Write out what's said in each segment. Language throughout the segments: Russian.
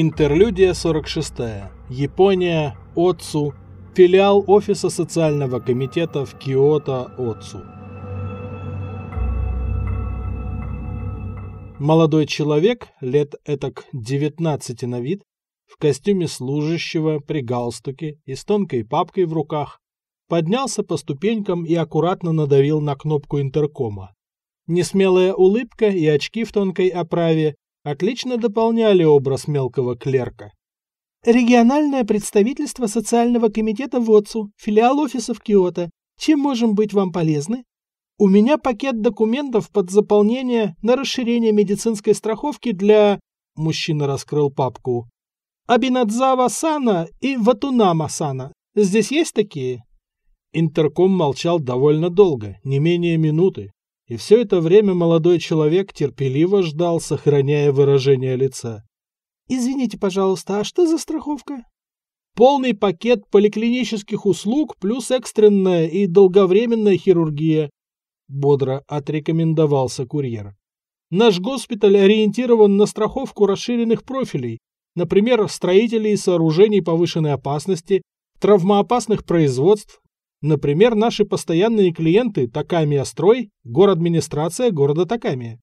Интерлюдия 46. Япония. Отцу. Филиал Офиса социального комитета в Киото Отцу. Молодой человек, лет этак 19 на вид, в костюме служащего, при галстуке и с тонкой папкой в руках, поднялся по ступенькам и аккуратно надавил на кнопку интеркома. Несмелая улыбка и очки в тонкой оправе отлично дополняли образ мелкого клерка. Региональное представительство социального комитета в ОЦУ, филиал офиса в Киото. Чем можем быть вам полезны? У меня пакет документов под заполнение на расширение медицинской страховки для... Мужчина раскрыл папку. Абинадзава Сана и Ватунама Сана. Здесь есть такие? Интерком молчал довольно долго, не менее минуты, и все это время молодой человек терпеливо ждал, сохраняя выражение лица. «Извините, пожалуйста, а что за страховка?» «Полный пакет поликлинических услуг плюс экстренная и долговременная хирургия», — бодро отрекомендовался курьер. «Наш госпиталь ориентирован на страховку расширенных профилей, например, строителей сооружений повышенной опасности, травмоопасных производств, Например, наши постоянные клиенты Такамия Строй, город-администрация города Такамия.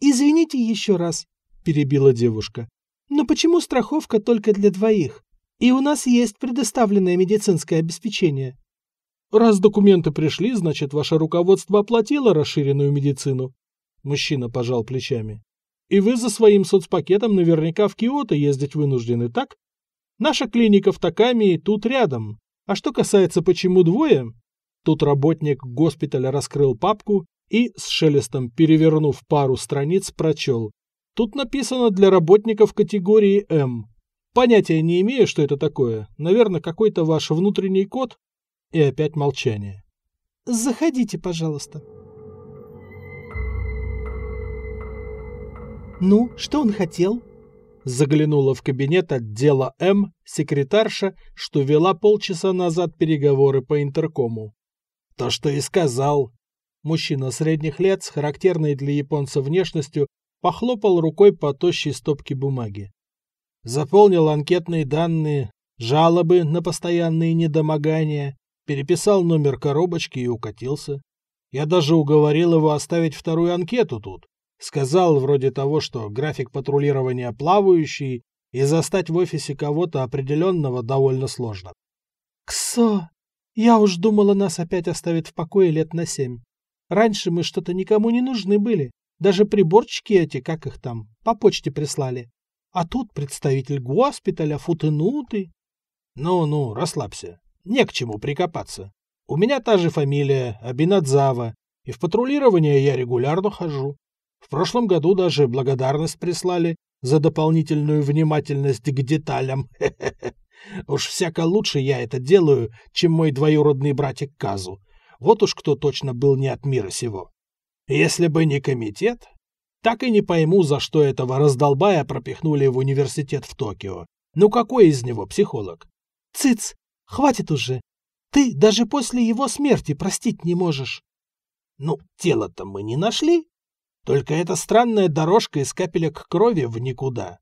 «Извините еще раз», – перебила девушка. «Но почему страховка только для двоих? И у нас есть предоставленное медицинское обеспечение». «Раз документы пришли, значит, ваше руководство оплатило расширенную медицину». Мужчина пожал плечами. «И вы за своим соцпакетом наверняка в Киото ездить вынуждены, так? Наша клиника в Такамии тут рядом, а что касается почему двое, тут работник госпиталя раскрыл папку и, с шелестом перевернув пару страниц, прочел. Тут написано для работников категории М. Понятия не имею, что это такое. Наверное, какой-то ваш внутренний код. И опять молчание. Заходите, пожалуйста. Ну, что он хотел? Заглянула в кабинет отдела М секретарша, что вела полчаса назад переговоры по интеркому. То, что и сказал. Мужчина средних лет с характерной для японца внешностью похлопал рукой по тощей стопке бумаги. Заполнил анкетные данные, жалобы на постоянные недомогания, переписал номер коробочки и укатился. Я даже уговорил его оставить вторую анкету тут. Сказал вроде того, что график патрулирования плавающий, и застать в офисе кого-то определенного довольно сложно. «Ксо! Я уж думала, нас опять оставят в покое лет на семь. Раньше мы что-то никому не нужны были. Даже приборчики эти, как их там, по почте прислали. А тут представитель госпиталя, футынутый. Ну-ну, расслабься. Не к чему прикопаться. У меня та же фамилия, Абинадзава, и в патрулирование я регулярно хожу. В прошлом году даже благодарность прислали за дополнительную внимательность к деталям. Уж всяко лучше я это делаю, чем мой двоюродный братик Казу. Вот уж кто точно был не от мира сего. Если бы не комитет, так и не пойму, за что этого раздолбая пропихнули в университет в Токио. Ну какой из него психолог? Цыц, хватит уже. Ты даже после его смерти простить не можешь. Ну, тело-то мы не нашли, только эта странная дорожка из капелек крови в никуда.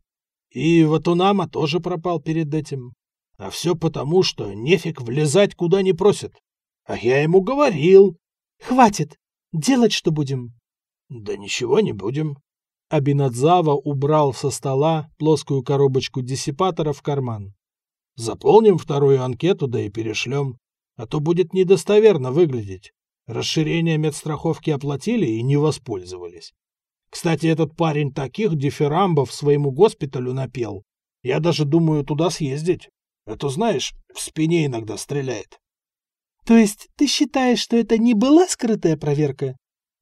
И Ватунама тоже пропал перед этим. А все потому, что нефиг влезать куда не просят. А я ему говорил. Хватит. Делать что будем? Да ничего не будем. Абинадзава убрал со стола плоскую коробочку диссипатора в карман. Заполним вторую анкету, да и перешлем. А то будет недостоверно выглядеть. Расширение медстраховки оплатили и не воспользовались. Кстати, этот парень таких дифирамбов своему госпиталю напел. Я даже думаю туда съездить. Это, знаешь, в спине иногда стреляет. То есть ты считаешь, что это не была скрытая проверка?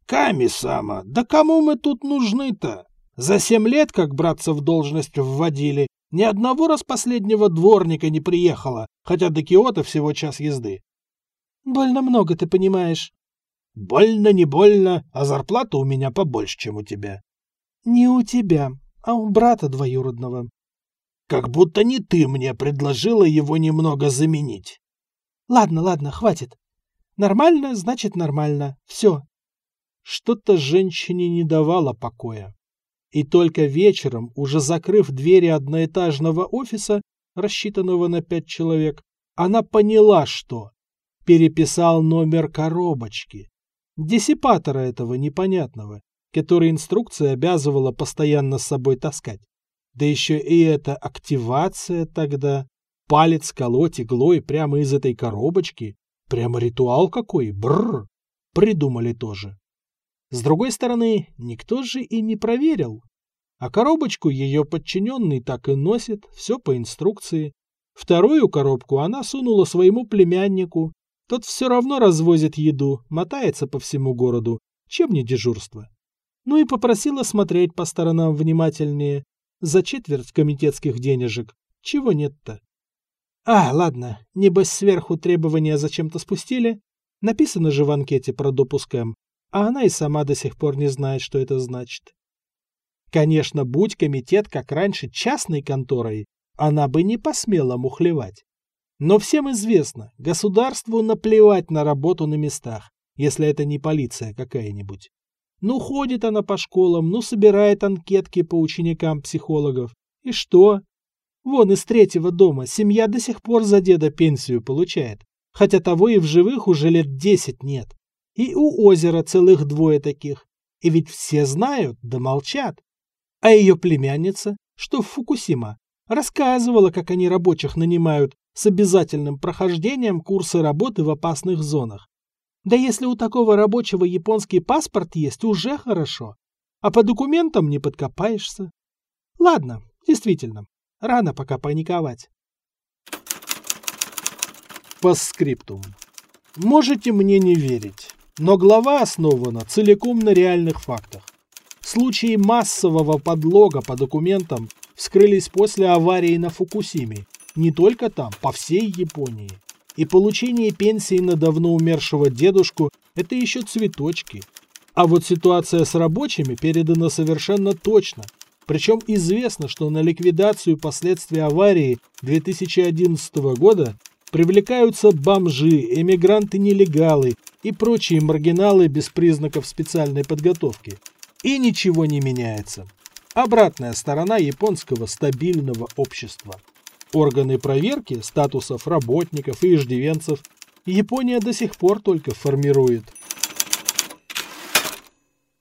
Ками-сама, да кому мы тут нужны-то? За семь лет, как браться в должность вводили, ни одного раз последнего дворника не приехало, хотя до Киота всего час езды. Больно много, ты понимаешь. Больно, не больно, а зарплата у меня побольше, чем у тебя. Не у тебя, а у брата двоюродного. Как будто не ты мне предложила его немного заменить. Ладно, ладно, хватит. Нормально, значит нормально. Все. Что-то женщине не давало покоя. И только вечером, уже закрыв двери одноэтажного офиса, рассчитанного на пять человек, она поняла, что переписал номер коробочки. Диссипатора этого непонятного, который инструкция обязывала постоянно с собой таскать. Да еще и эта активация тогда. Палец колоть иглой прямо из этой коробочки. Прямо ритуал какой, бррр. Придумали тоже. С другой стороны, никто же и не проверил. А коробочку ее подчиненный так и носит, все по инструкции. Вторую коробку она сунула своему племяннику. Тот все равно развозит еду, мотается по всему городу. Чем не дежурство? Ну и попросила смотреть по сторонам внимательнее. За четверть комитетских денежек. Чего нет-то? А, ладно, небось сверху требования зачем-то спустили. Написано же в анкете про допуск М а она и сама до сих пор не знает, что это значит. Конечно, будь комитет, как раньше, частной конторой, она бы не посмела мухлевать. Но всем известно, государству наплевать на работу на местах, если это не полиция какая-нибудь. Ну, ходит она по школам, ну, собирает анкетки по ученикам психологов. И что? Вон из третьего дома семья до сих пор за деда пенсию получает, хотя того и в живых уже лет десять нет. И у озера целых двое таких. И ведь все знают, да молчат. А ее племянница, что в Фукусима, рассказывала, как они рабочих нанимают с обязательным прохождением курса работы в опасных зонах. Да если у такого рабочего японский паспорт есть, уже хорошо. А по документам не подкопаешься. Ладно, действительно, рано пока паниковать. По скриптум. Можете мне не верить. Но глава основана целиком на реальных фактах. Случаи массового подлога по документам вскрылись после аварии на Фукусиме. Не только там, по всей Японии. И получение пенсии на давно умершего дедушку – это еще цветочки. А вот ситуация с рабочими передана совершенно точно. Причем известно, что на ликвидацию последствий аварии 2011 года привлекаются бомжи, эмигранты-нелегалы и прочие маргиналы без признаков специальной подготовки. И ничего не меняется. Обратная сторона японского стабильного общества. Органы проверки статусов работников и иждивенцев Япония до сих пор только формирует.